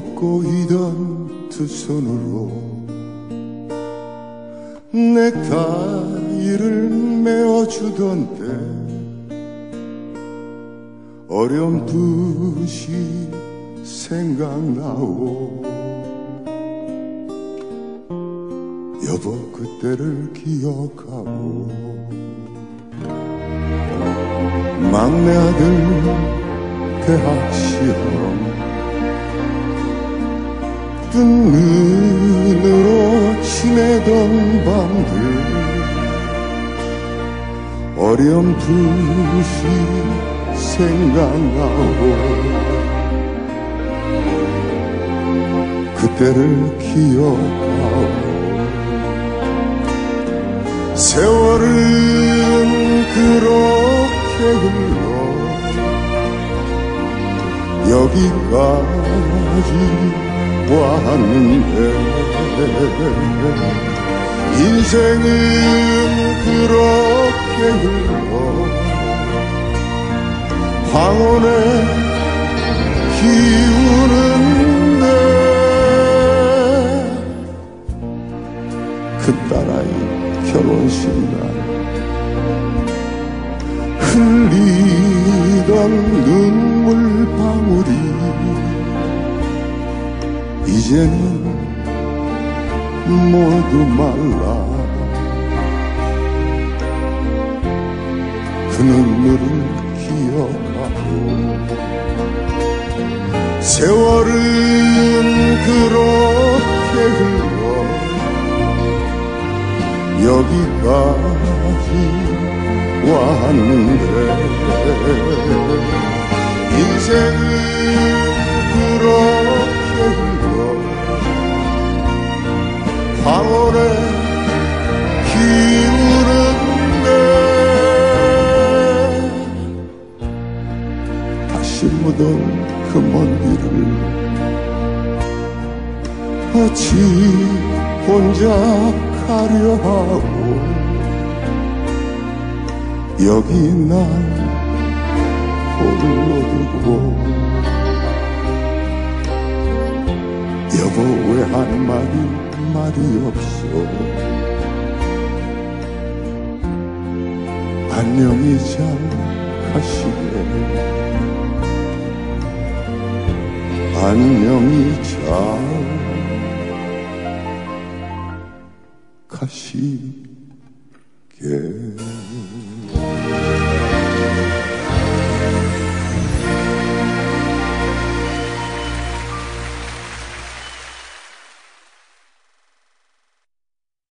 꼬이던 두 손으로 넥타이를 메어주던 때 어렴풋이 생각나오. 여보 그때를 기억하고 막내 아들 대학 시험 뜬 눈으로 지내던 밤들. 어렴풋이 생각나고. 그때를 기억하고. 세월은 그렇게 흘러 여기까지 왔는데. 인생은 그렇게 흘러 황혼의 기우는데. 그 딸아이 결혼식 날 흘리던 눈물 이제는 모두 말라. 그 눈물을 기억하고 세월은 그렇게 흘러 여기까지 왔는데. 인생은 기우는데 다시 묻은 그 먼 길을 어찌 혼자 가려 하고 여기 날 홀로 두고 말이 없어. 안녕히 잘 가시게 안녕히 잘 가시게